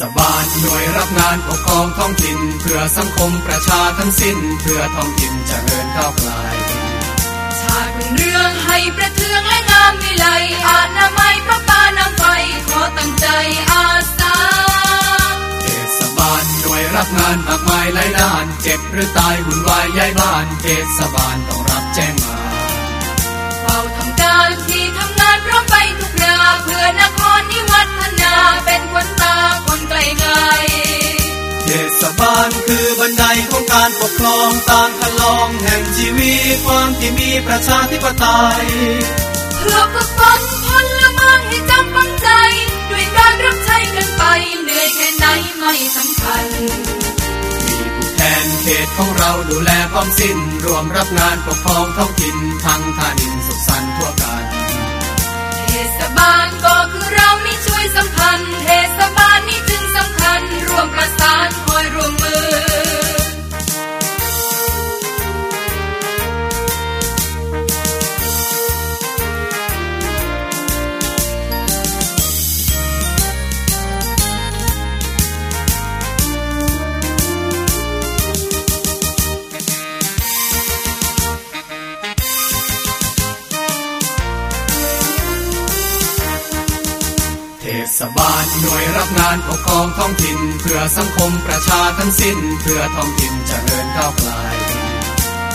ศบาลหน่วยรับงานปกครองท้องถิ่นเพื่อสังคมประชาทั้งสิ้น เพื่อท้องถิ่นเจริญก้าวไกลชาติเป็นเรื่องให้ประเทืองและงามวิไลอาณาไม้พระปานำไปขอตั้งใจอาสาเทศบาลหน่วยรับงานมากมายหลายด้าน เจ็บหรือตายหุ่นวายย้ายบ้านเทศบาลต้องรับแจ้ง เพื่อนครนิวัฒนาเป็นคนตาคนไกลไกลเทศบาลคือบันไดของการปกครองตามคันลองแห่งชีวิตความที่มีประชาธิปไตยเพื่อฝึกฝนพลเมืองให้จำฝังใจ ด้วยการรับใช้กันไปเหนื่อยแค่ไหนไม่สำคัญมีผู้แทนเขตของเราดูแลความสิ้น รวมรับงานปกครองท้องถิ่นทั้งท่านินสุขสันต์ทั่วกันเท ศบาลก็คือเรานี่ช่วยสัมพันธ์ เทศบาลนี่จึงสำคัญ รวมประสานคอยรวมมือ ศบาลหน่วยรับงานปกครองท้องถิ่น เพื่อสังคมประชาทั้งสิ้น เพื่อท้องถิ่นเจริญก้าวไกล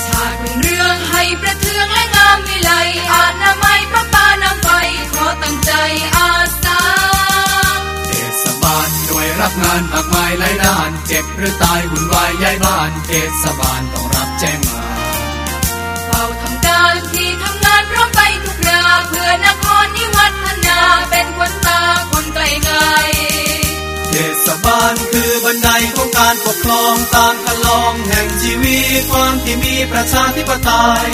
ชาติเป็นเรื่องให้ประเทืองและงามวิไลอาณาไม้พระปานำไปขอตั้งใจอาสาเทศบาลหน่วยรับงานมากมายหลายด้าน เจ็บหรือตายหุ่นวายย้ายบ้านเทศบาลต้องรับแจ้ง เพื่อนครนิวัฒนาเป็นคนตาคนไกลไกลเทศบาลคือบันไดของการปกครองตามคันลองแห่งชีวิตความที่มีประชาธิปไตย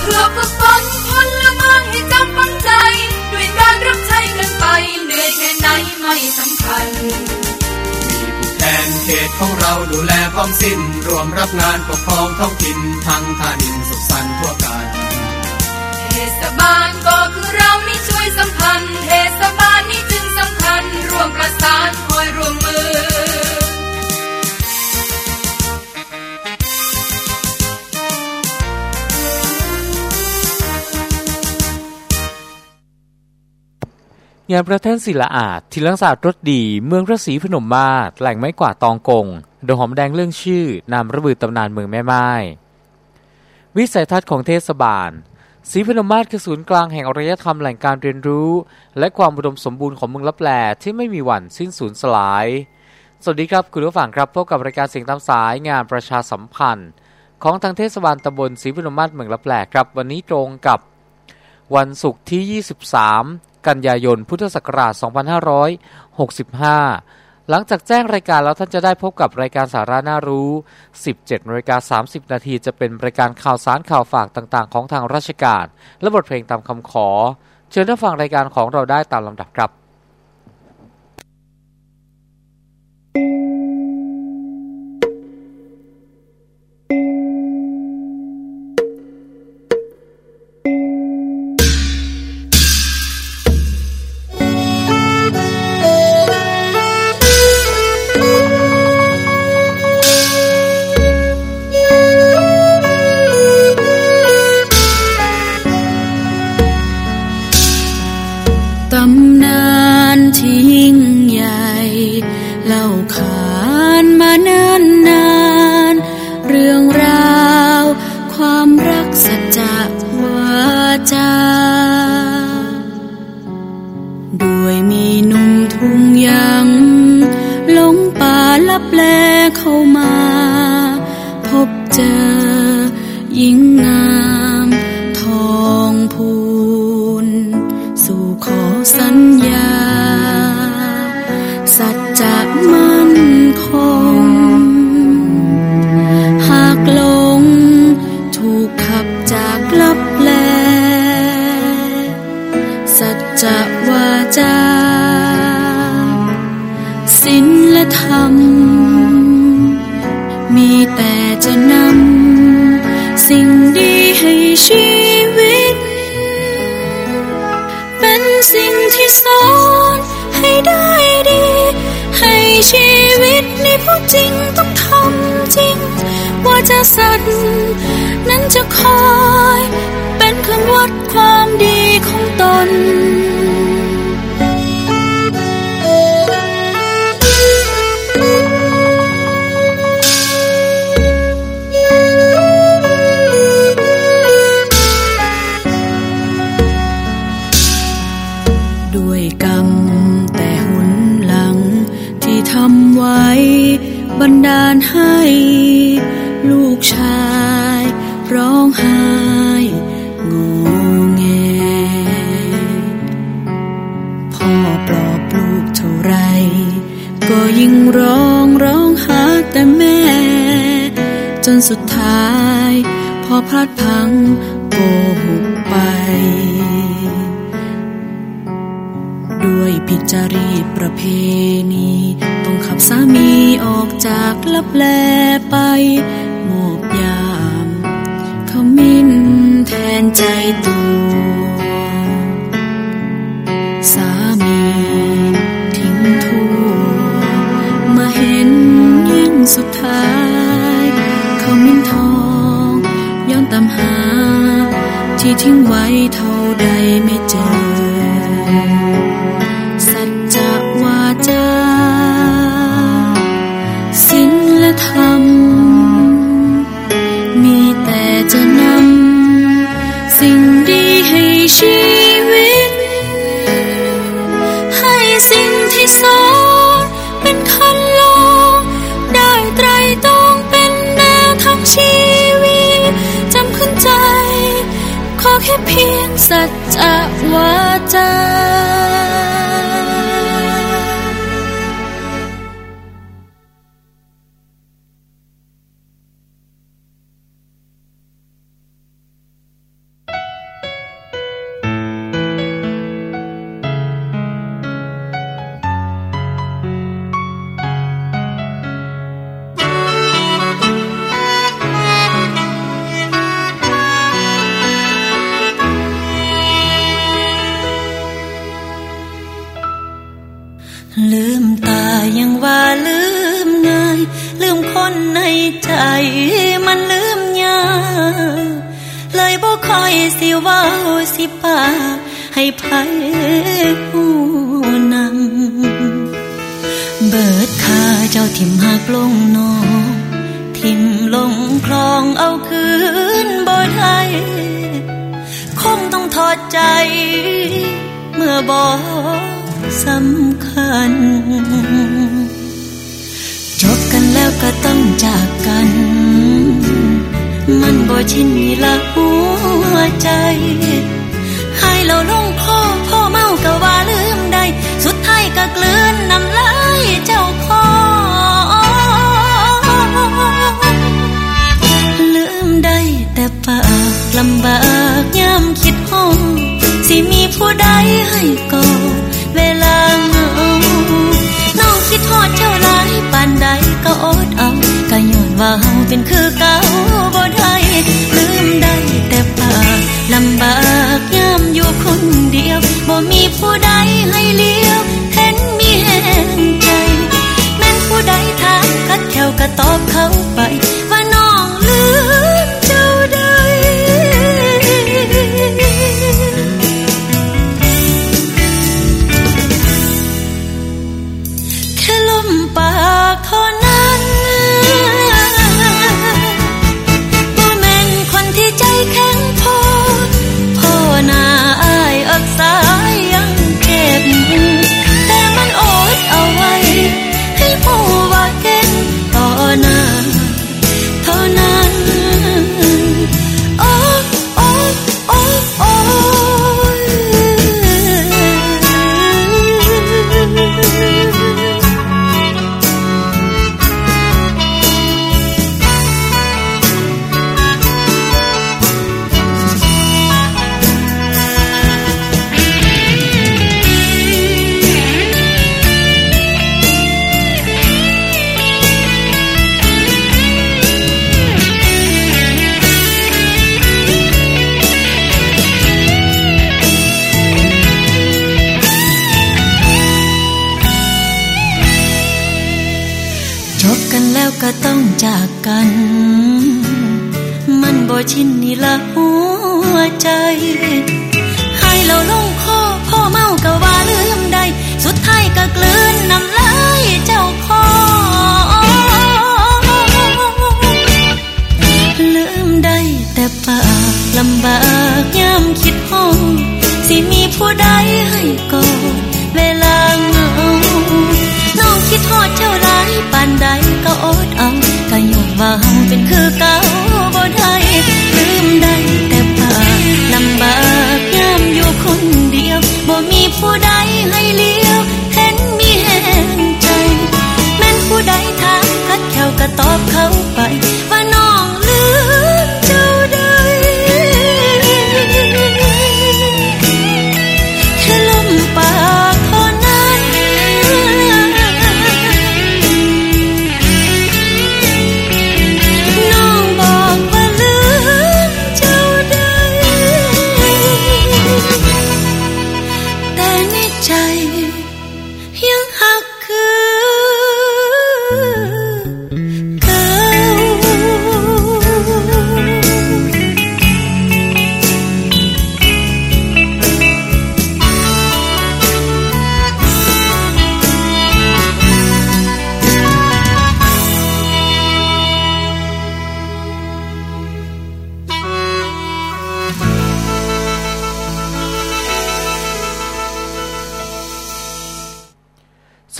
เพื่อฝึกฝนพลเมืองให้จำฝังใจด้วยการรับใช้กันไปเหนื่อยแค่ไหนไม่สำคัญมีผู้แทนเขตของเราดูแลความสิ้น รวมรับงานปกครองท้องถิ่นทั้งท่านินสุขสันต์ทั่วกันเท ศบาลก็คือเรานี่ช่วยสัมพันธ์เทศบาลนี่จึงสำคัญรวมประสานคอยรวมมือ งานประเทศศิลาอาดทิลังศาสตร์รถดี เมืองพระศรีพนมมาศแหล่งไม้กวาดตองกงโดยหอมแดงเรื่องชื่อนามระบือตำนานเมืองแม่ไม้วิสัยทัศน์ของเทศบาล ศรีพนมมาศคือศูนย์กลางแห่งอารยธรรมแหล่งการเรียนรู้ และความอุดมสมบูรณ์ของเมืองลับแลที่ไม่มีวันสิ้นสูญสลาย สวัสดีครับคุณผู้ฟังครับพบกับรายการเสียงตามสายงานประชาสัมพันธ์ ของทางเทศบาลตำบลศรีพนมมาศเมืองลับแลครับ วันนี้ตรงกับ วันศุกร์ที่ 23 กันยายนพุทธศักราช 2565 หลังจากแจ้งรายการแล้วท่านจะได้พบกับรายการสาระน่ารู้ 17นาฬิกา30 นาทีจะเป็นรายการข่าวสารข่าวฝากต่างๆ ของทางราชการ และบทเพลงตามคำขอ เชิญท่านฟังรายการของเราได้ตามลำดับครับ ไว้ บันดาลให้ ลูกชาย ร้องไห้งงแงพ่อปลอบลูกเท่าไร ก็ยิ่งร้องร้องหาแต่แม่ จนสุดท้ายพ่อพลาดพังโกหกไป ด้วยพิจารีตประเพณี ต้องขับสามีออกจากลับแลไปโมบยามเขามินแทนใจตัว สามีทิ้งทั่วมาเห็นยิ่งสุดท้ายเขามินทองย้อนตามหา ที่ทิ้งไว้เท่าใดไม่เจอ sat wa time ลืมตายังว่าลืมง่าย ลืมคนในใจมันลืมยากเลยบ่คอยสิว่าสิป่าให้ไผู้นำเบิดคาเจ้าทิมหักลงนองทิมลงคลองเอาคืนบ่ได้คงต้องทอดใจ เมื่อบอก สำคัญ จบกันแล้วก็ต้องจากกัน มันบ่ชินนี่ละหัวใจให้เราลงพ่อพ่อเมาก็ว่าลืมได้ สุดท้ายก็กลืนน้ำลายเจ้าพ่อลืมได้แต่ปากลำบากย้ำคิดห้องสิมีผู้ใดให้กอด เวลาเหงาน้องคิดทอดเจ้าหลายปานใดก็อดเอาก็ย้อนว่าเฮาเป็นคือเก่าบ่ได้ลืมได้แต่ปากลำบากย้ำอยู่คนเดียวบ่มีผู้ใดให้เลี้ยวเห็นมีแห่งใจแม่นผู้ใดถามกัดแถวก็ตอบเขาไป ว่าน้องลืม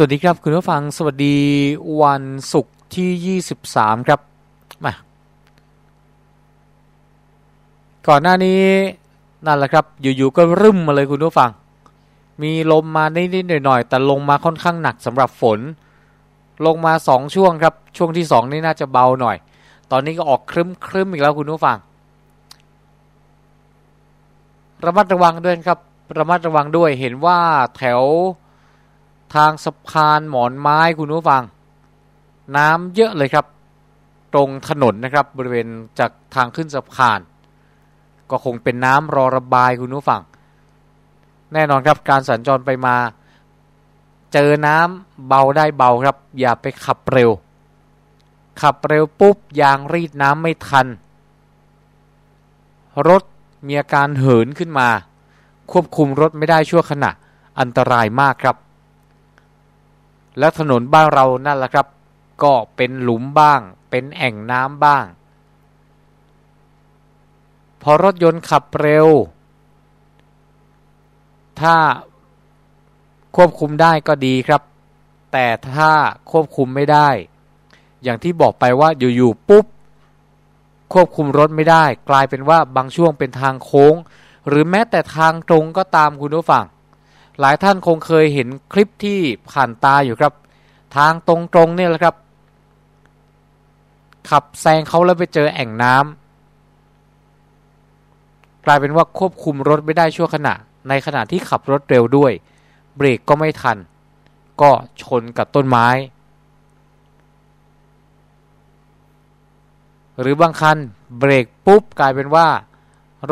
สวัสดีครับคุณผู้ฟังสวัสดีวันศุกร์ที่ 23 ครับมาก่อนหน้านี้นั่นแหละครับ อยู่ๆก็รึมมาเลยคุณผู้ฟัง มีลมมานิดๆหน่อยๆแต่ลงมาค่อนข้างหนักสำหรับฝน ลงมา 2 ช่วงครับ ช่วงที่ 2 นี่น่าจะเบาหน่อย ตอนนี้ก็ออกครึ้มครึ้มๆอีกแล้วคุณผู้ฟัง ระมัดระวังด้วยครับ ระมัดระวังด้วยเห็นว่าแถว ทางสะพานหมอนไม้คุณผู้ฟัง น้ำเยอะเลยครับ ตรงถนนนะครับบริเวณจากทางขึ้นสะพาน ก็คงเป็นน้ำรอระบายคุณผู้ฟัง แน่นอนครับการสัญจรไปมา เจอน้ำเบาได้เบาครับ อย่าไปขับเร็ว ขับเร็วปุ๊บยางรีดน้ำไม่ทัน รถมีอาการเหินขึ้นมา ควบคุมรถไม่ได้ชั่วขณะอันตรายมากครับ และถนนบ้านเรานั่นแหละครับ ก็เป็นหลุมบ้าง เป็นแอ่งน้ำบ้าง พอรถยนต์ขับเร็ว ถ้าควบคุมได้ก็ดีครับ แต่ถ้าควบคุมไม่ได้ อย่างที่บอกไปว่าอยู่ๆปุ๊บ ควบคุมรถไม่ได้ กลายเป็นว่าบางช่วงเป็นทางโค้ง หรือแม้แต่ทางตรงก็ตามคุณผู้ฟัง หลายท่านคงเคยเห็นคลิปที่ผ่านตาอยู่ครับ ทางตรงๆเนี่ยแหละครับ ขับแซงเขาแล้วไปเจอแอ่งน้ำกลายเป็นว่าควบคุมรถไม่ได้ชั่วขณะ ในขณะที่ขับรถเร็วด้วย เบรกก็ไม่ทัน ก็ชนกับต้นไม้ หรือบางคันเบรกปุ๊บกลายเป็นว่า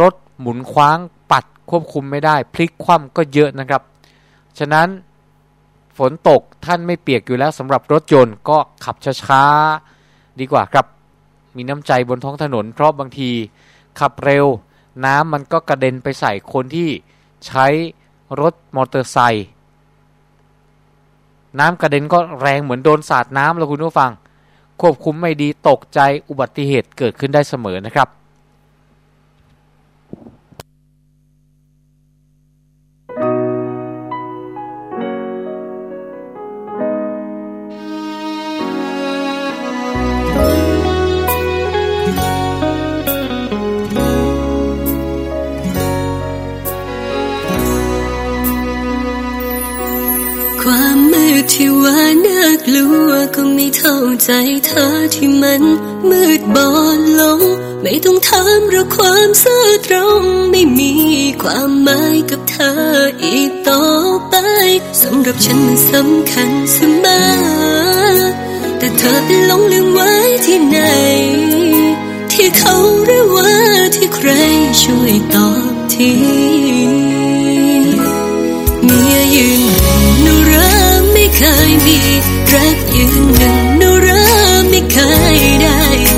รถหมุนคว้างปัดควบคุมไม่ได้ พลิกคว่ำก็เยอะนะครับ ฉะนั้นฝนตกท่านไม่เปียกอยู่แล้วสำหรับรถยนต์ก็ขับช้าๆดีกว่าครับ มีน้ำใจบนท้องถนน เพราะบางทีขับเร็ว น้ำมันก็กระเด็นไปใส่คนที่ใช้รถมอเตอร์ไซค์น้ำกระเด็นก็แรงเหมือนโดนสาดน้ำแล้วคุณผู้ฟัง ควบคุมไม่ดีตกใจอุบัติเหตุเกิดขึ้นได้เสมอนะครับ ที่ว่าน่ากลัวก็ไม่เท่าใจเธอที่มันมืดบอดลง ไม่ต้องถามหรือความซื่อตรง ไม่มีความหมายกับเธออีกต่อไปสำหรับฉันมันสำคัญเสมอแต่เธอไปหลงลืมไว้ที่ไหน ที่เขาหรือว่าที่ใครช่วยตอบทีเมียยืนหนึ่ง เคยมีรักยืนหนึ่งนุราไม่เคยได้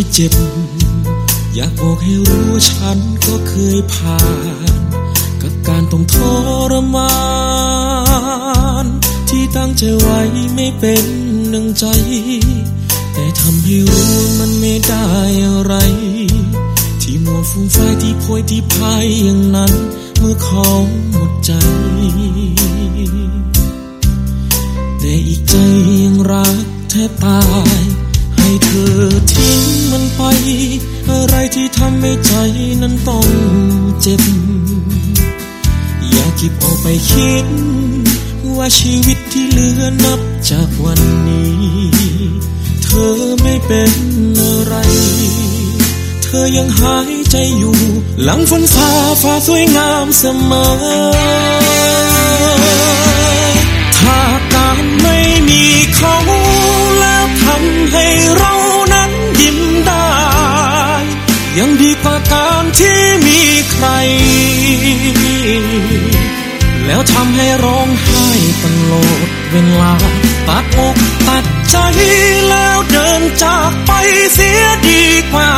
ยเจ็บ อยากบอกให้รู้ฉันก็เคยผ่าน กับการต้องทรมาน ที่ตั้งใจไว้ไม่เป็นดังใจ แต่ทำให้รู้มันไม่ได้อะไร ที่มัวฟุ้งไฟที่พวยที่พายอย่างนั้น เมื่อของ ฝนฟ้าฟ้าสวยงามเสมอ ถ้าการไม่มีเขาแล้วทำให้เรานั้นยิ้มได้ ยังดีกว่าการที่มีใคร แล้วทำให้ร้องไห้ตลอดเวลาตัดอกตัดใจแล้วเดินจากไปเสียดีกว่า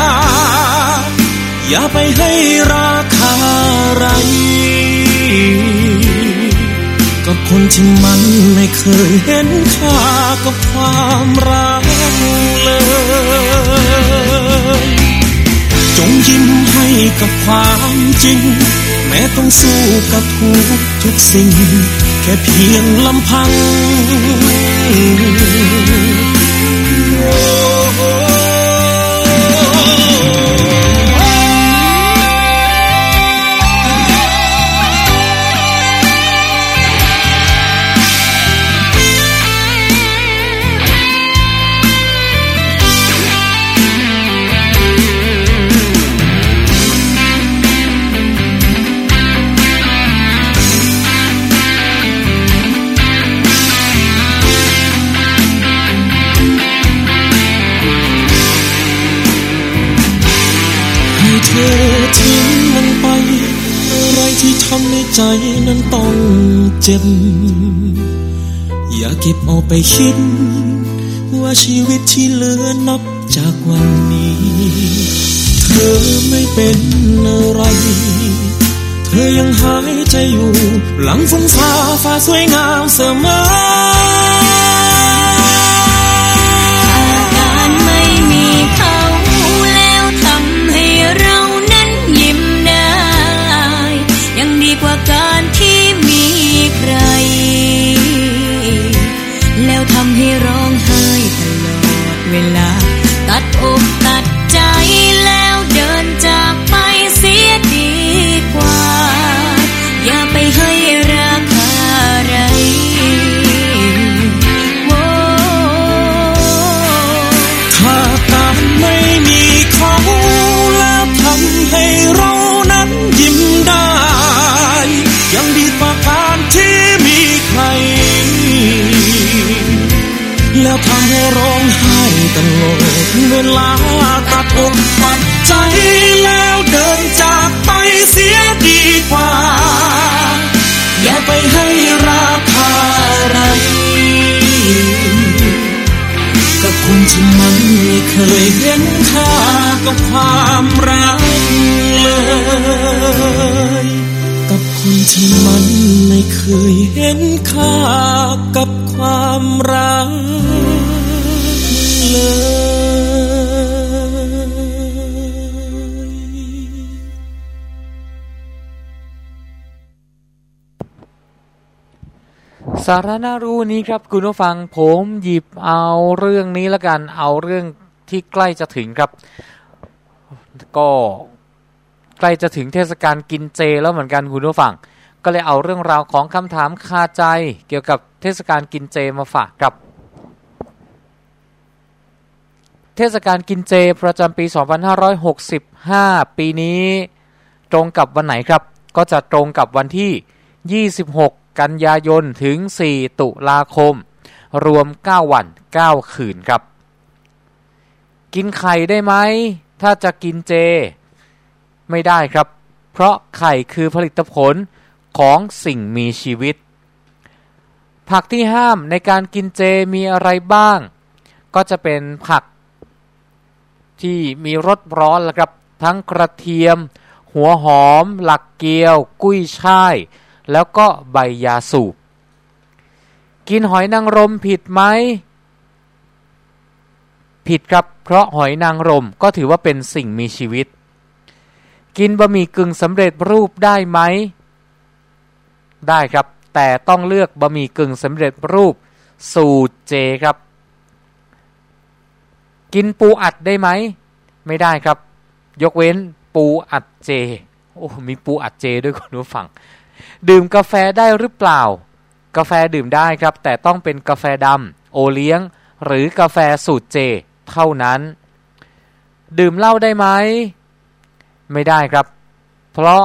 อย่าไปให้ราคาไรกับคนที่มันไม่เคยเห็นค่ากับความรักเลย จงยิ้มให้กับความจริง แม้ต้องสู้กับทุกทุกสิ่ง แค่เพียงลำพัง หลังฝนฟ้าฟ้ เคยเห็นค่ากับความรักเลย กับคนที่มันไม่เคยเห็นค่ากับความรักเลยสาระน่ารู้นี้ครับคุณผู้ฟังผมหยิบเอาเรื่องนี้ละกันเอาเรื่อง ที่ใกล้จะถึงครับ ก็ใกล้จะถึงเทศกาลกินเจแล้วเหมือนกันคุณผู้ฟัง ก็เลยเอาเรื่องราวของคำถามคาใจเกี่ยวกับเทศกาลกินเจมาฝากครับ เทศกาลกินเจประจำปี 2565 ปีนี้ ตรงกับวันไหนครับ ก็จะตรงกับวันที่ 26 กันยายนถึง 4 ตุลาคม รวม 9 วัน 9 คืนครับ กินไข่ได้ไหม ถ้าจะกินเจ ไม่ได้ครับ เพราะไข่คือผลิตผลของสิ่งมีชีวิต ผักที่ห้ามในการกินเจมีอะไรบ้าง ก็จะเป็นผักที่มีรสร้อนละครับ ทั้งกระเทียม หัวหอม หลักเกียว กุ้ยช่าย แล้วก็ใบยาสูบ กินหอยนางรมผิดไหม ผิดครับ เพราะหอยนางรมก็ถือว่าเป็นสิ่งมีชีวิต กินบะหมี่กึ่งสำเร็จรูปได้ไหม ได้ครับ แต่ต้องเลือกบะหมี่กึ่งสำเร็จรูป สูตรเจครับ กินปูอัดได้ไหม ไม่ได้ครับ ยกเว้นปูอัดเจ โอ้มีปูอัดเจด้วยคุณผู้ฟัง ดื่มกาแฟได้หรือเปล่า กาแฟดื่มได้ครับ แต่ต้องเป็นกาแฟดำโอเลี้ยงหรือกาแฟสูตรเจ เท่านั้น ดื่มเหล้าได้ไหมไม่ได้ครับ เพราะ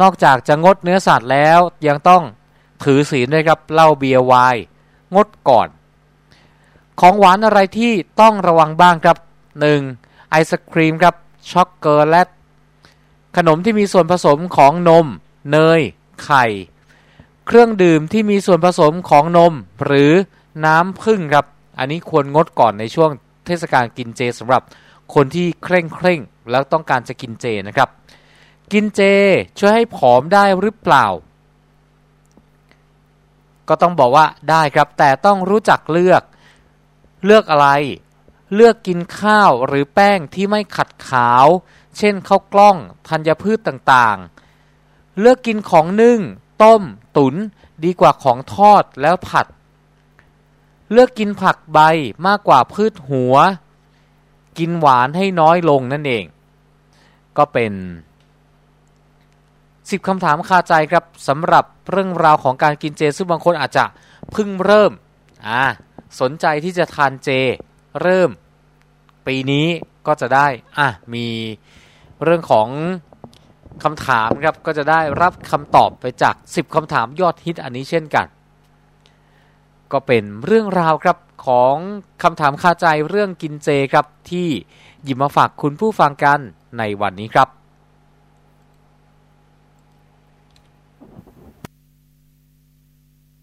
นอกจากจะงดเนื้อสัตว์แล้วยังต้องถือศีลด้วยครับเหล้าเบียร์ไวน์งดก่อน ของหวานอะไรที่ต้องระวังบ้างครับ 1. ไอศครีมครับช็อกโกแลตขนมที่มีส่วนผสมของนม เนย ไข่ เครื่องดื่มที่มีส่วนผสมของนม หรือน้ำผึ้งครับ อันนี้ควรงดก่อนในช่วงเทศกาลกินเจสำหรับคนที่เคร่งเคร่งแล้วต้องการจะกินเจนะครับ กินเจช่วยให้ผอมได้หรือเปล่า ก็ต้องบอกว่าได้ครับ แต่ต้องรู้จักเลือก เลือกอะไร เลือกกินข้าวหรือแป้งที่ไม่ขัดขาว เช่นข้าวกล้องธัญพืชต่างๆ เลือกกินของนึ่ง ต้ม ตุนดีกว่าของทอดแล้วผัด เลือกกินผักใบมากกว่าพืชหัว กินหวานให้น้อยลงนั่นเอง ก็เป็นสิบคำถามคาใจครับสำหรับเรื่องราวของการกินเจ ซึ่งบางคนอาจจะเพิ่งเริ่มอ่าสนใจที่จะทานเจ เริ่ม ปีนี้ก็จะได้อะมีเรื่องของคำถามครับก็จะได้รับคำตอบไปจาก 10คำถามยอดฮิตอันนี้เช่นกัน ก็เป็นเรื่องราวครับของคำถามคาใจเรื่องกินเจครับที่หยิบมาฝากคุณผู้ฟังกันในวันนี้ครับ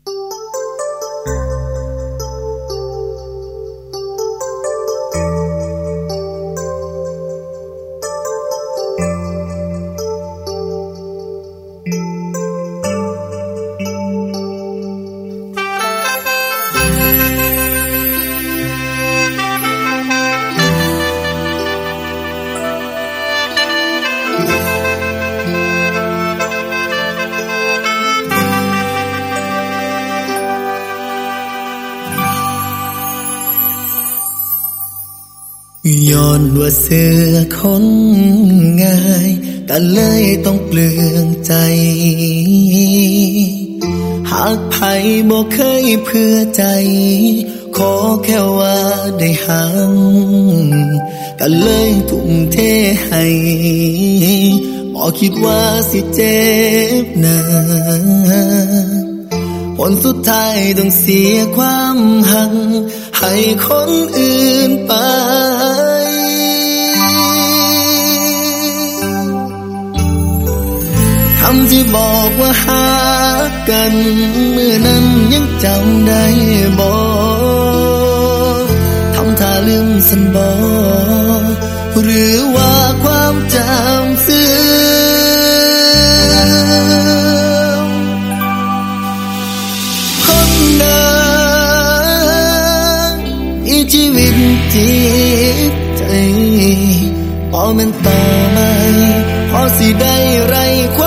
ย้อ เสือคนง่ายก็เลยต้องเปลืองใจ หากไผ่บ่เคยเพื่อใจ ขอแค่ว่าได้หังก็เลยทุ่มเทให้บ่คิดว่าสิเจ็บนาผลสุดท้ายต้องเสียความหัง ให้คนอื่นไป ที่บอกว่าหากัน เมื่อนั้นยังจำได้บอกทำท่าลืมสันบอกหรือว่าความจำเสื่อมคนเดินอีชีวิตจิตใจพอมันต่อไหมพอสิได้ไรความ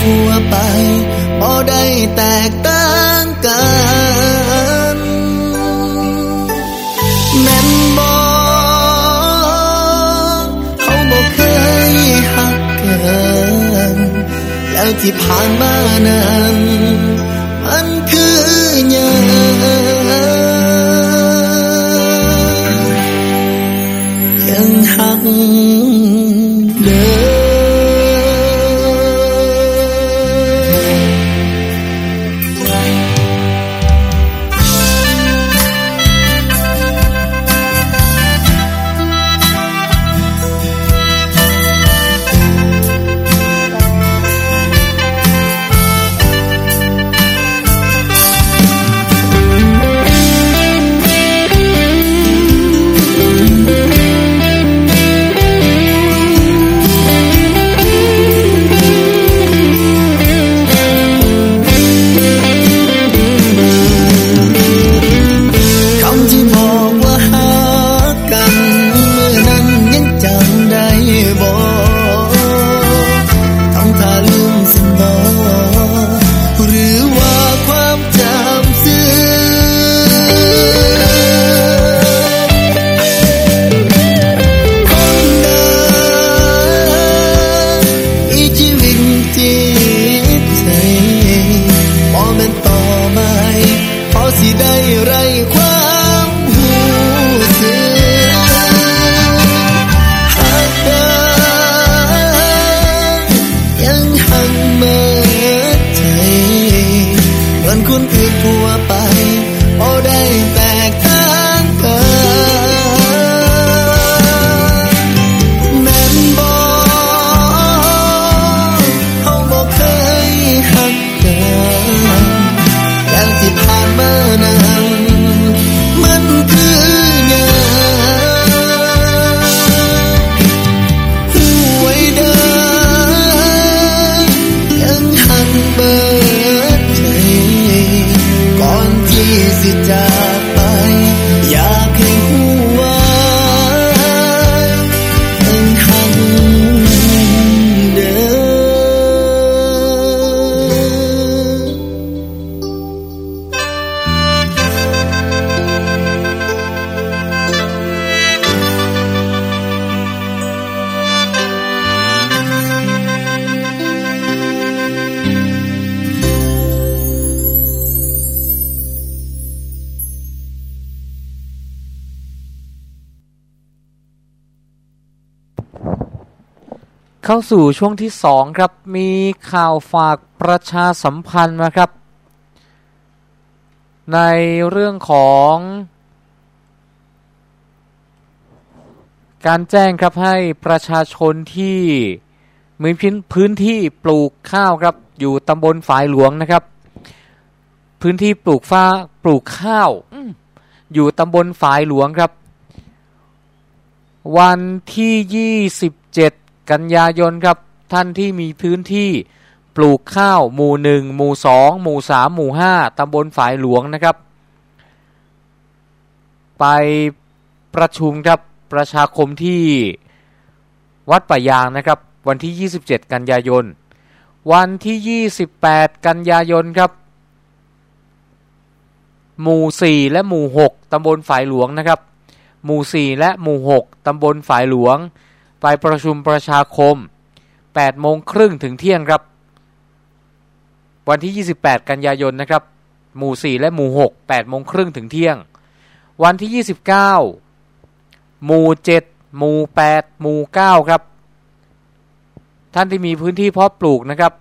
ทั่วไปพอได้แตกต่างกันแม่นบอกเขาบอกเคยหักกันแล้วที่ผ่านมานั้นมันคือหยังยังหัก สู่ช่วงที่สองครับมีข่าวฝากประชาสัมพันธ์มาครับ ในเรื่องของ การแจ้งครับให้ประชาชนที่มีพื้นที่ปลูกข้าวครับ อยู่ตำบลฝายหลวงนะครับ พื้นที่ปลูกฟ้าปลูกข้าวอยู่ตำบลฝายหลวงครับ วันที่ 27 กันยายนครับท่านที่มีพื้นที่ปลูกข้าวหมู่หนึ่งหมู่สองหมู่สามหมู่ห้าตำบลฝายหลวงนะครับ ไปประชุมครับประชาคมที่วัดป่ายางนะครับ วันที่ 27 กันยายน วันที่ 28 กันยายนครับ หมู่ 4 และหมู่ 6ตำบลฝายหลวงนะครับ หมู่ 4 และหมู่ 6ตำบลฝายหลวง ไปประชุมประชาคม8โมงครึ่งถึงเที่ยงครับ วันที่ 28 กันยายนนะครับ หมู่ 4 และหมู่ 6 8โมงครึ่งถึงเที่ยง วันที่ 29 หมู่ 7 หมู่ 8 หมู่ 9 ครับ ท่านที่มีพื้นที่เพาะปลูกนะครับ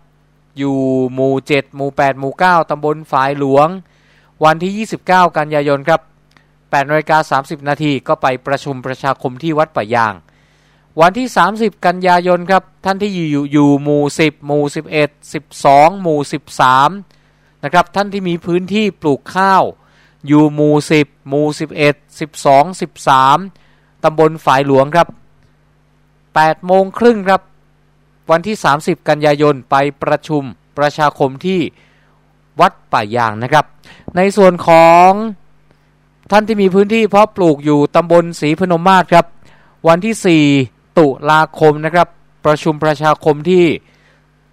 อยู่หมู่ 7 หมู่ 8 หมู่ 9 ตำบลฝายหลวง วันที่ 29 กันยายนครับ8นาฬิกา30 นาทีก็ไปประชุมประชาคมที่วัดป่ายาง วันที่ 30 กันยายนครับท่านที่อยู่อยู่หมู่ 10 หมู่ 11 12 หมู่ 13นะครับท่านที่มีพื้นที่ปลูกข้าว อยู่หมู่ 10 หมู่ 11 12 13 ตำบลฝายหลวงครับ8โมงครึ่งครับ วันที่ 30 กันยายนไปประชุมประชาคมที่วัดป่ายางนะครับ ในส่วนของท่านที่มีพื้นที่เพาะปลูกอยู่ตำบลศรีพนมมาศครับ วันที่ 4 ตุลาคมนะครับ ประชุมประชาคมที่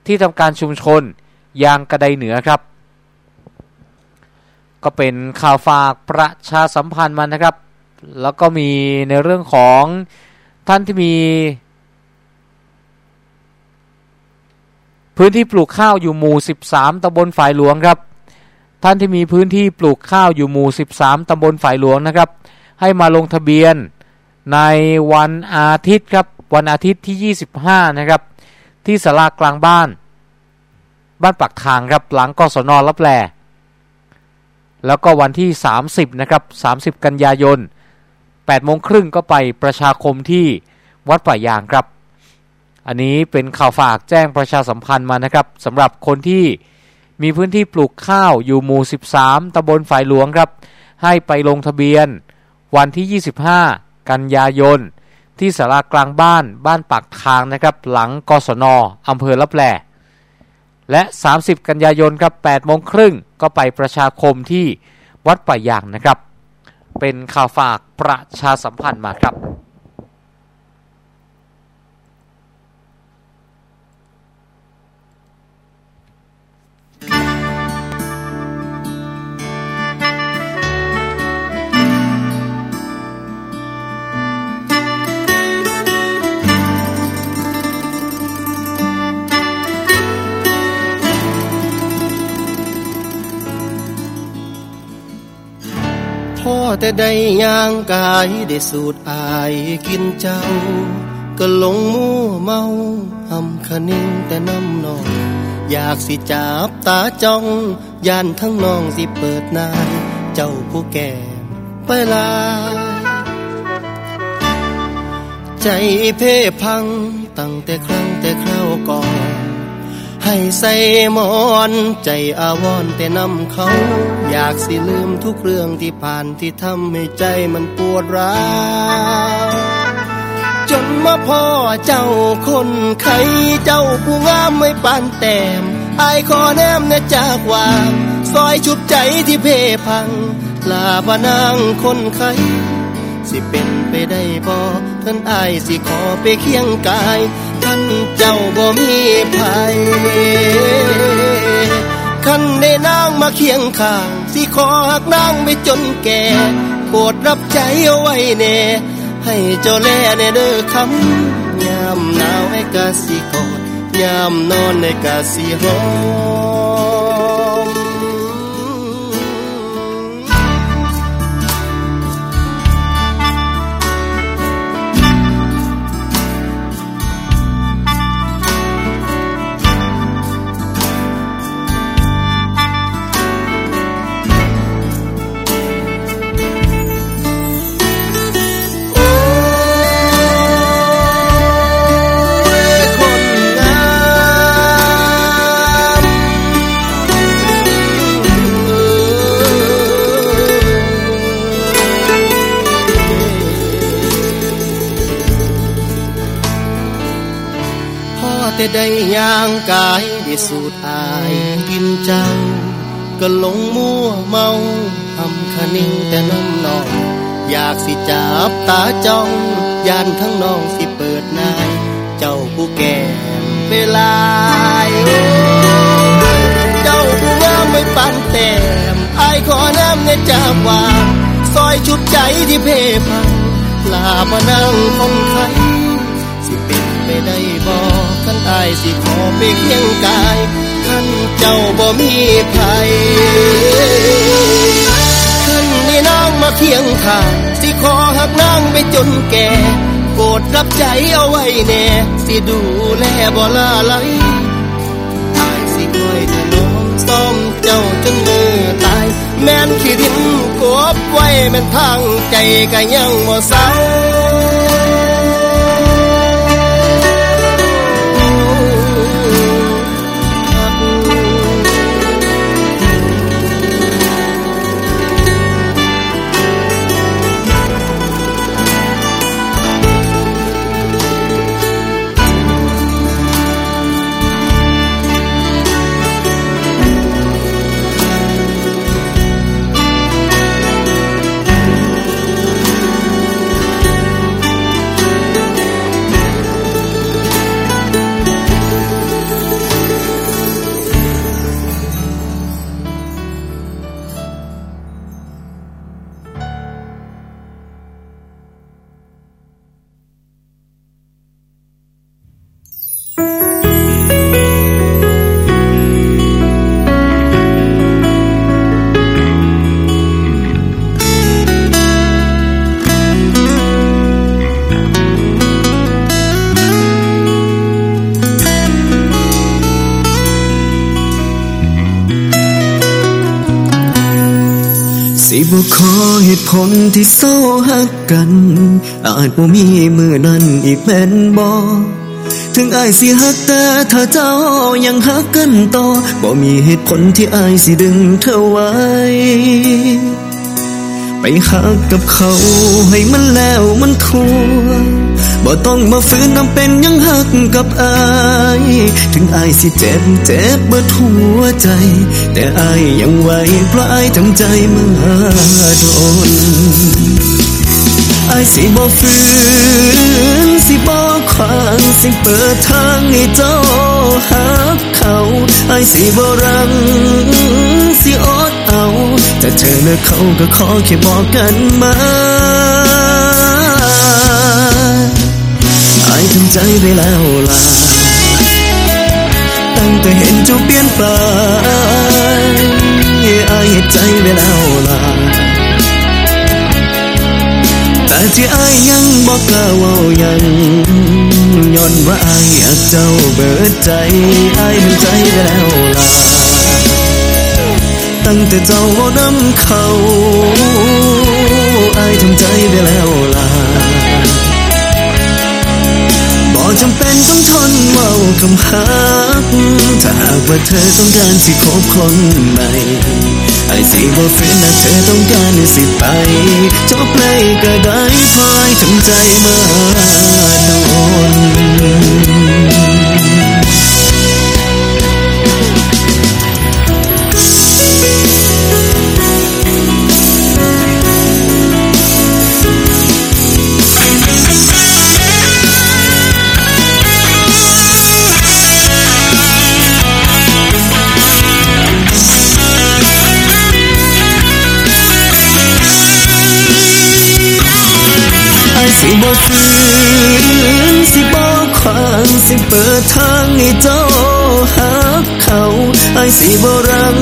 ที่ทำการชุมชนยางกระไดเหนือครับ ก็เป็นข่าวฝากประชาสัมพันธ์มานะครับ แล้วก็มีในเรื่องของท่านที่มี พื้นที่ปลูกข้าวอยู่หมู่ 13 ตำบลฝ่ายหลวงครับ ท่านที่มีพื้นที่ปลูกข้าวอยู่หมู่ 13 ตำบลฝ่ายหลวงนะครับ ให้มาลงทะเบียน ในวันอาทิตย์ครับวันอาทิตย์ที่ 25 นะครับ ที่สลากลางบ้าน บ้านปักทางครับหลังกศนรับแลแล้วก็วันที่ 30 นะครับ 30 กันยายน8โมงครึ่งก็ไปประชาคมที่วัดป่ายางครับ อันนี้เป็นข่าวฝากแจ้งประชาสัมพันธ์มานะครับสำหรับคนที่มีพื้นที่ปลูกข้าวอยู่หมู่ 13ตำบลฝ่ายหลวงครับ ให้ไปลงทะเบียนวันที่ 25 กันยายน ที่สารากลางบ้านบ้านปากทางนะครับ หลังกศนอำเภอลับแลและ 30 กันยายนครับ8โมงครึ่งก็ไปประชาคมที่วัดป่ายางนะครับ เป็นข่าวฝากประชาสัมพันธ์มาครับ แต่ได้ย่างกายได้สูดอายกินเจ้า ก็หลงมั่วเมาหำคนิ่งแต่น้ำนอง อยากสิจับตาจ้องยานทั้งน้องสิเปิดนายเจ้าผู้แก่ไปลา ใจเพ่พังตั้งแต่ครั้งแต่คราวก่อน ให้ใส่หมอนใจอาวรณ์แต่นำเขา อยากสิลืมทุกเรื่องที่ผ่านที่ทำให้ใจมันปวดร้าวจนมาพ่อเจ้าคนไข้เจ้าผู้งามไม่ปานแต้มอายขอแนมเนจากวางซอยชุบใจที่เพพังลาพนางคนไข้ สิเป็นไปได้บ่ท่านอายสิขอไปเคียงกาย ท่านเจ้าบ่มีภัยคันได้นางมาเคียงข้าง สิขอหักนางไปจนแก่โปรดรับใจเอาไว้แน่ให้เจ้าแลในเด้อคำยามหนาวให้กะสิกอดยามนอนในกะสิหอม ได้ย่างกายได้สูดอายกินเจ้า ก็หลงมั่วเมาทำคนิ่งแต่น้ำนองอยากสิจับตาจ้องยานทั้งน้องสิเปิดนาย เจ้าผู้แก่เวลาเจ้าผู้งามไม่ปันแต้มอายขอน้ำในจากว่าซอยชุดใจที่เพพังลามานั่งคงไข สิขอไปเคียงกายขันเจ้าบ่มีภัยขันนี่น้องมาเคียงข้างสิขอหักนางไปจนแก่โปรดรับใจเอาไว้แน่สิดูแลบ่ลาไหลอายสิคอยถนอมซ่อมเจ้าจนมือตาย แม่นขี้ดินกบไว้แม่นทางใจก็ยังบ่เศร้า คนที่เศร้าหักกัน อาจบ่มีมือนั้นอีกแม่นบ่ถึงอายสิหักแต่ถ้าเจ้ายังหักกันต่อบ่มีเหตุผลที่อายสิดึงเธอไว้ ไปหักกับเขาให้มันแล้วมันทั่ว บ่ต้องมาฝืนนำเป็นยังหักกับอาย ถึงอายสิเจ็บเจ็บเบิดหัวใจ แต่อายยังไหวเพราะอายทำใจมาโดนอายสิบ่ฝืนสิบ่ขวางสิเปิดทางให้เจ้าหักเขาอายสิบ่รังสิอดเอาถ้าเธอเลิกเขาก็ขอแค่บอกกันมา อายทำใจไปแล้วล่ะตั้งแต่เห็นเจ้าเปลี่ยนไปอายเห็นใจไปแล้วล่ะแต่ที่อายยังบอกกล้าว่ายังย้อนว่าอายอยากเจ้าเบิดใจอายทำใจไปแล้วล่ะตั้งแต่เจ้าว่าน้ำเขาอายทำใจไปแล้วล่ะ จำเป็นต้องทนเมาคำหักถ้าหากว่าเธอต้องการสิคบคนใหม่ไอ้สิบ่ฝืนนะเธอต้องการสิไปจบเลยก็ได้เพาะไอ้ทำใจมาโดน บ่รัง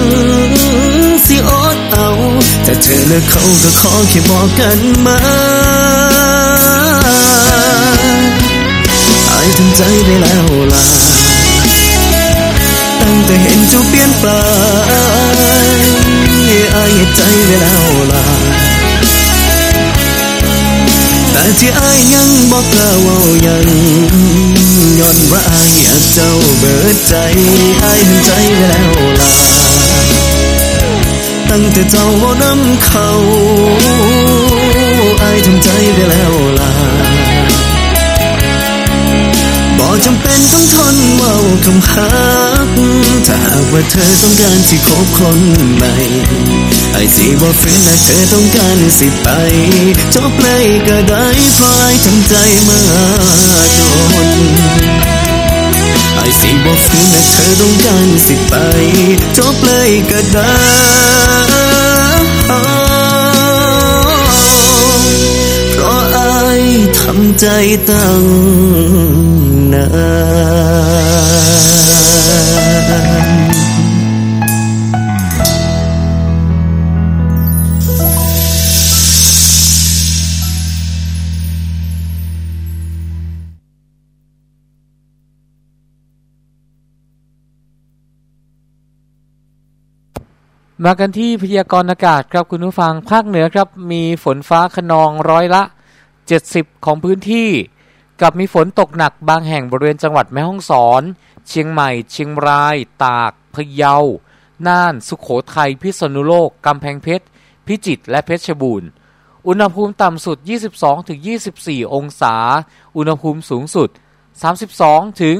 สิอดเอา แต่เธอและเขาก็ขอแค่บอกกันมาอายทำใจไปแล้วล่ะตั้งแต่เห็นเจ้าเปลี่ยนไปอ้เห็นใจไปแล้วล่ะ แต่ที่อายยังบอกกล้าว่ายังย้อนว่าอายอยากเจ้าเบิดใจอายใจไปแล้วล่ะตั้งแต่เจ้าว่าน้ำเขาอายทำใจไปแล้ว คำหักถ้าหากว่าเธอต้องการสิคบคนใหม่ไอ้สิบ่ฝืนนะเธอต้องการสิไปจบเลยก็ได้ปล่อยทำใจมาโดนไอ้สิบ่ฝืนนะเธอต้องการสิไปจบเลยก็ได้ ใจตั้งนานมากันที่พยากรณ์อากาศครับคุณผู้ฟังภาคเหนือครับมีฝนฟ้าขนองร้อยละ 70 ของพื้นที่ กับมีฝนตกหนักบางแห่งบริเวณจังหวัดแม่ฮ่องสอน เชียงใหม่ เชียงราย ตาก พะเยา น่าน สุขโขทัย พิษณุโลก กำแพงเพชร พิจิตร และเพชรบูรณ์ อุณหภูมิต่ำสุด 22-24 องศา อุณหภูมิสูงสุด 32 ถึง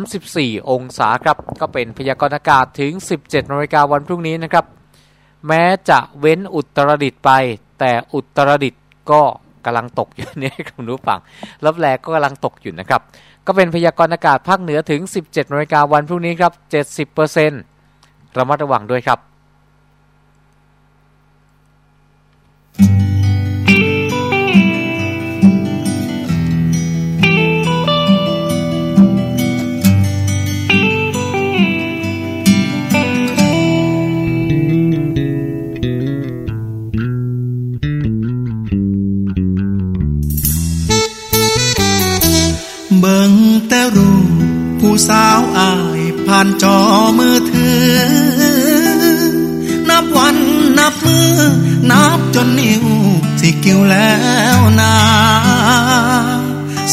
34 องศาครับ ก็เป็นพยากรณ์อากาศถึง 17นาฬิกาวันพรุ่งนี้นะครับ แม้จะเว้นอุตรดิตไป แต่อุตรดิตก็ กำลังตกอยู่เนี่ยคุณรู้ฟังรับแลก็กำลังตกอยู่นะครับ ก็เป็นพยากรณ์อากาศภาคเหนือถึง 17นาฬิกาวันพรุ่งนี้ครับ 70%ระมัดระวังด้วยครับเ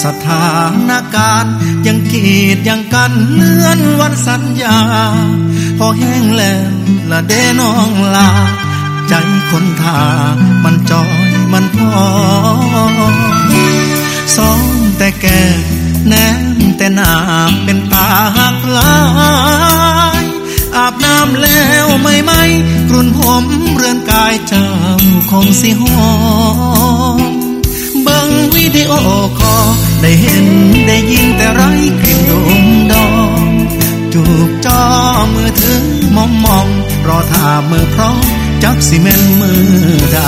สถานการณ์ยังกีดยังกันเลื่อนวันสัญญา พอแห้งแล้วละเดน้องลา ใจคนทามันจอยมันพอสองแต่แก่แนมแต่หน้าเป็นตาหักลายอาบน้ำแล้วไม่ไม่กรุ่นผมเรือนกายเจ้าคงสิหอมเบิ่งวิดีโอคอล ได้เห็นได้ยินแต่ไรกลิ่นดมดองจูบจอมือถือมอมมอง รอท่ามือพร้อมจักสิแม่นมือใด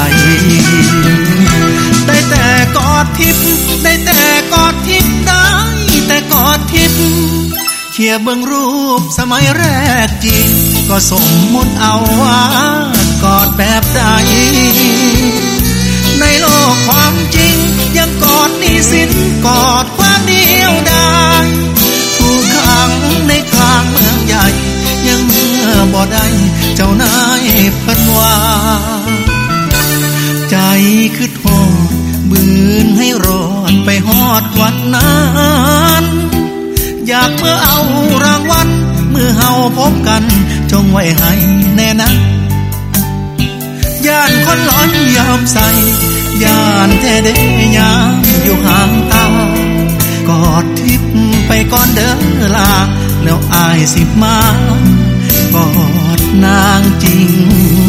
ได้แต่กอดทิพย์ได้แต่กอดทิพย์ได้แต่กอดทิพย์เขียเบิ่งรูปสมัยแรกจริงก็สมมุติเอาว่ากอดแบบใดในโลกความจริง ยังกอดนี่สินกอดความเดียวดายถูกขังในกลางเมืองใหญ่ ยังเมื่อบ่ได้เจ้านายเพิ่นว่า ใจคือโทษบืนให้รอดไปฮอดวันนั้นอยากเมื่อเอารางวัลเมื่อเฮาพบกัน จงไว้ให้แน่นะย่านคนหลอนยอมใส่ ยานแท้เดยามอยู่ห่างตากอดทิพย์ไปก่อนเด้อลาแล้วอายสิมา กอดนางจริง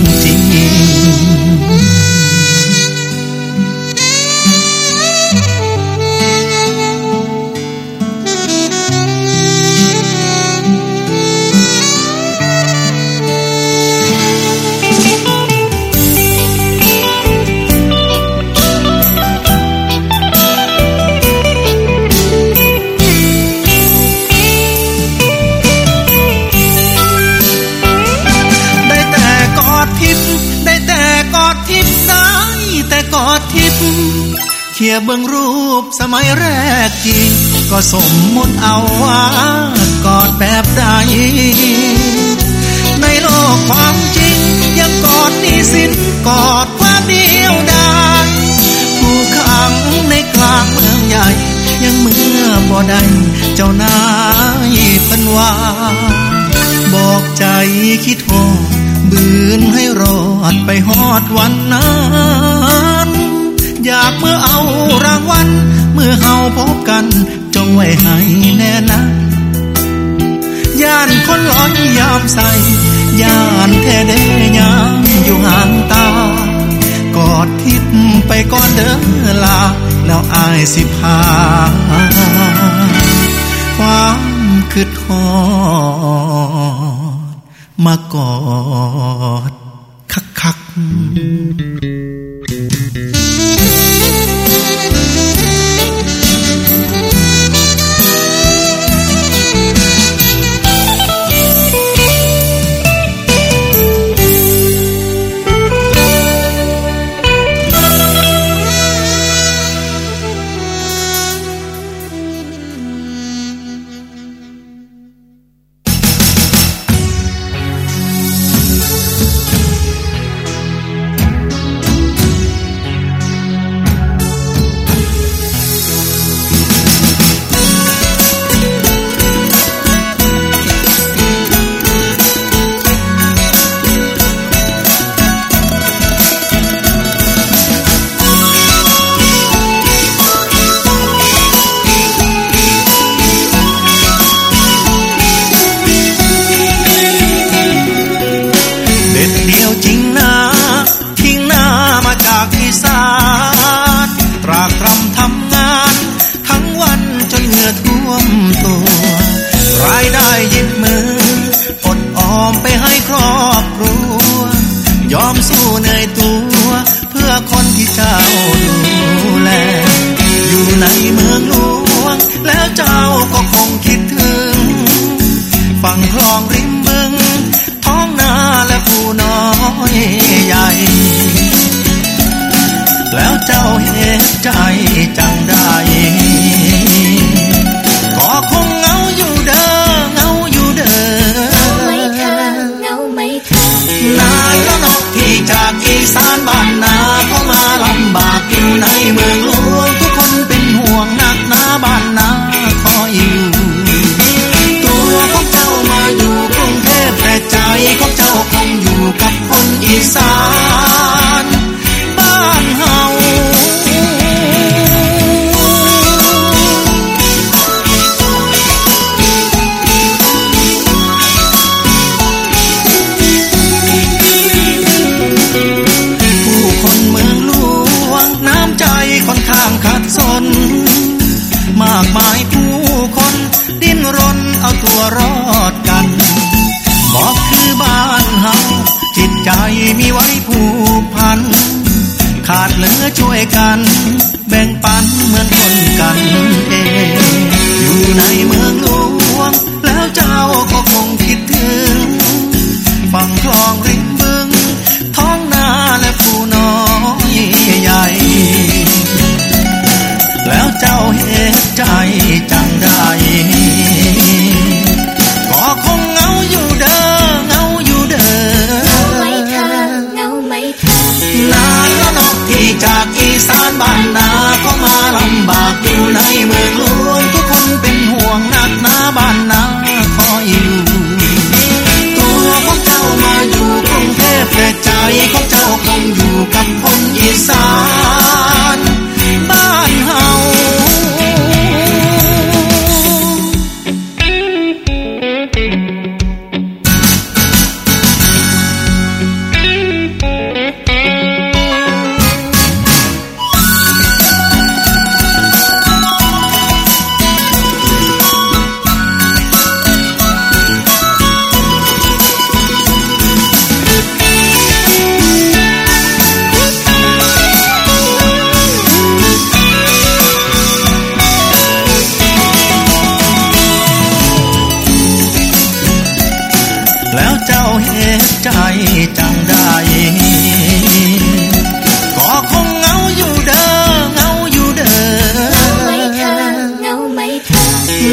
เขียเบิ่งรูปสมัยแรกจริง ก็สมมุติเอาว่ากอดแบบใด ในโลกความจริง ยังกอดนี่สินกอดความเดียวดายผู้ขังในกลางเมืองใหญ่ ยังเมื่อบ่ได้เจ้านายพันว่าบอกใจคิดโทษบืนให้รอดไปฮอดวันนั้น อยากเมื่อเอารางวัลเมื่อเฮาพบกัน จงไว้ให้แน่นะย่านคนร้อนยามใสย่านแท้เดยามอยู่ห่างตากอดทิศไปก่อนเด้อลาแล้วอายสิพาความคืดหอมาก่อน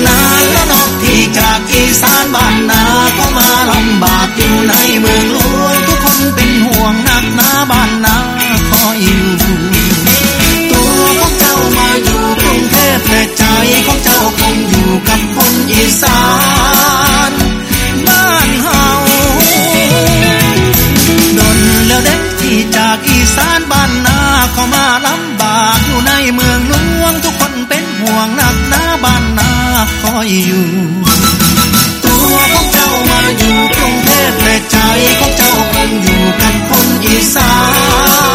นานแล้วนอกที่จากอีสานบ้านนาก็มาลำบากอยู่ในเมืองลูก อยู่ ตัวของเจ้ามาอยู่กรุงเทพแต่ใจของเจ้าคงอยู่กันคนอีสาน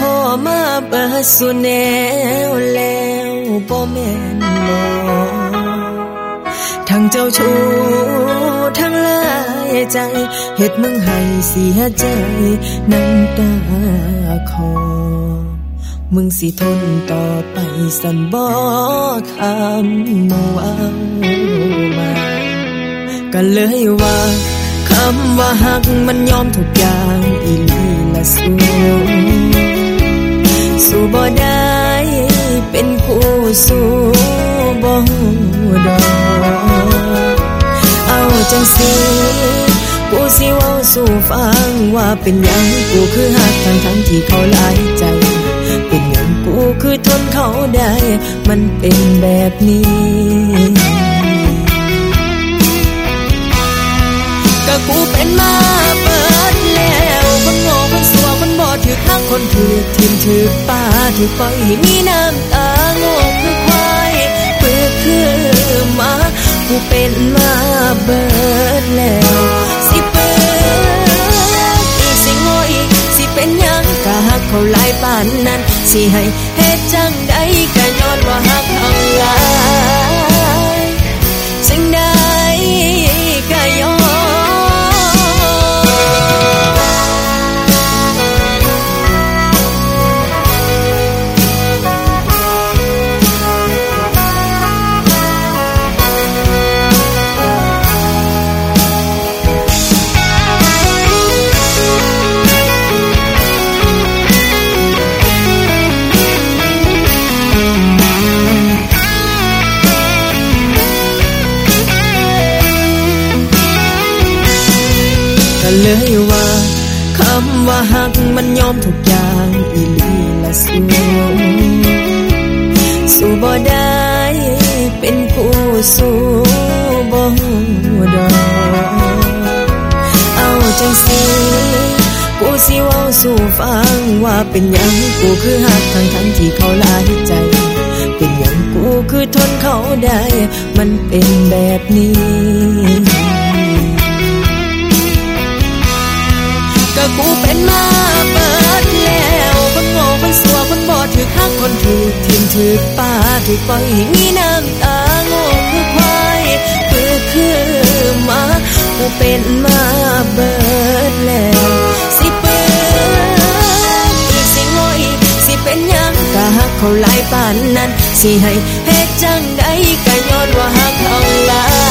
พ่อมาเปิดสุแนวแล้วบ่แม่นบ่ทั้งเจ้าชู้ทั้งลายใจเฮ็ดมึงให้เสียใจน้ำตาคอมึงสิทนต่อไปสันบ่คำว่ามาก็เลยว่าคำว่าหักมันยอมทุกอย่างอีลีละสู้ สู้บ่ได้เป็นคู่สู้บ่ดอกเอาจังสิกูสิเว้าสู่ฟังว่าเป็นยังกูคือหักทั้งทั้งที่เขาหลายใจ เป็นยังกูคือทนเขาได้ มันเป็นแบบนี้ก็กูเป็นมาเปิด คนถือทิมถือป้าถือปล่อยมีน้ำตาโง่คือควายเปื้อคือมากูเป็นมาเบิดแล้วสิเปิดอีสิโง่อีสิเป็นยังกะหักเขาหลายปานนั้นสิให้เฮ็ดจังใดกะย้อนว่าหักเขาหลายจังใด เลยว่าคำว่าหักมันยอมทุกอย่างอีลีละสูสู้บ่ได้เป็นผู้สูบ่ดอกเอาจังสิกูสิเว้าสู่ฟังว่าเป็นหยังกูคือหักทั้งทั้งที่เขาหลายใจ เป็นหยังกูคือทนเขาได้ มันเป็นแบบนี้ ก็กูเป็นมาเปิดแล้วคนโง่คนสัวคนบอดถือข้างคนถือทิมถือป้าถือปล่อยมีน้ำตาโง่คือควายคือคือมากูเป็นมาเบิดแล้วสิเปิดอีกสิโง่อีกสิเป็นยังกะหักเขาหลายปานนั้นสิให้เฮ็ดจังใดกะย้อนว่าหักเขาหลาย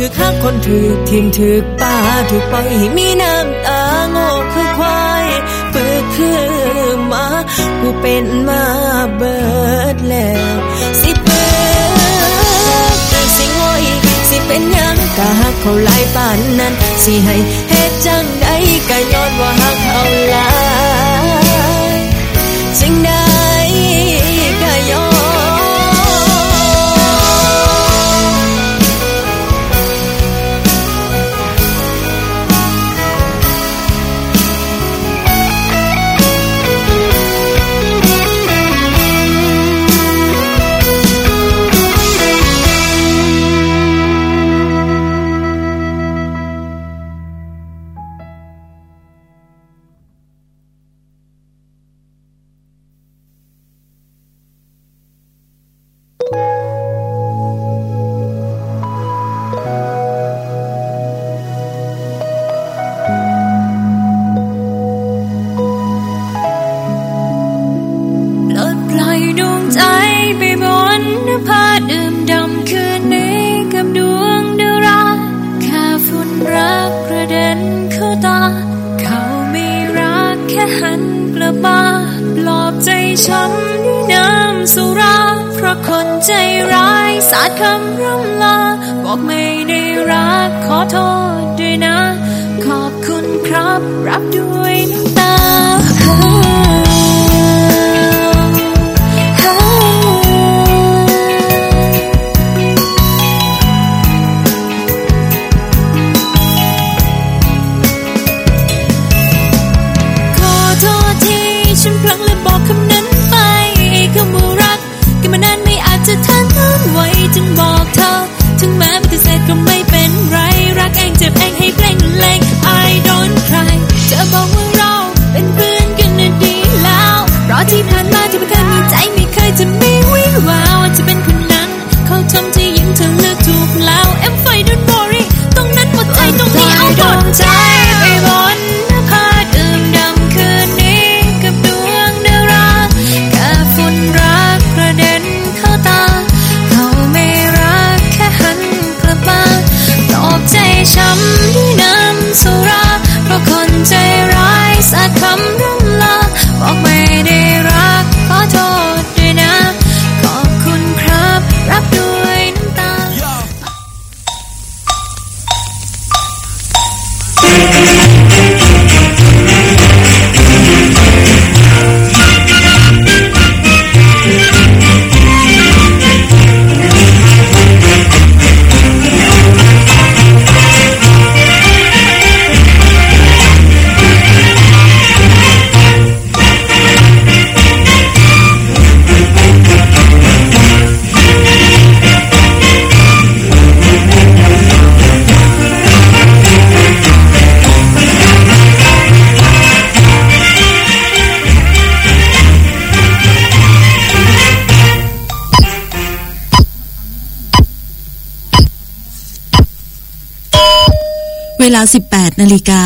ถือข้าคนถือทิมถือป้าถือปล่อยมีน้ำตาโง่คือควายเปิดคือมากูเป็นมาเบิดแล้วสิเปิดอีสิโง่อีสิเป็นยังกะหักเขาหลายปานนั้นสิให้เฮ็ดจังใดกะย้อนว่าหักเขาหลาย Thank you. นาฬิกา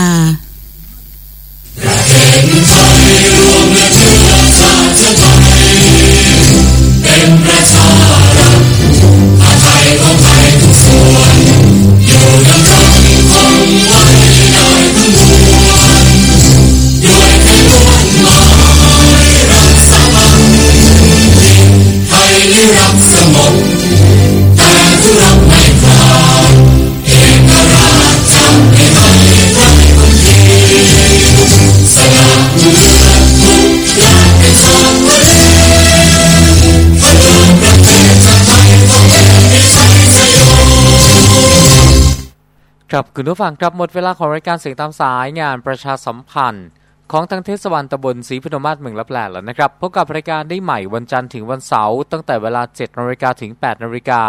คุณผู้ฟังครับหมดเวลาของรายการเสียงตามสายงานประชาสัมพันธ์ ของทางเทศบาลตำบลศรีพนมมาศเมืองลับแลแล้วนะครับ พบกับรายการได้ใหม่วันจันทร์ถึงวันเสาร์ตั้งแต่เวลา 7นาฬิกาถึง 8นาฬิกา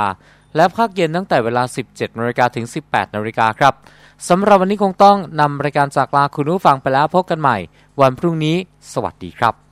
และภาคเย็นตั้งแต่เวลา 17นาฬิกาถึง 18นาฬิกาครับสำหรับวันนี้คงต้องนำรายการจากลาคุณผู้ฟังไปแล้วพบกันใหม่ วันพรุ่งนี้ สวัสดีครับ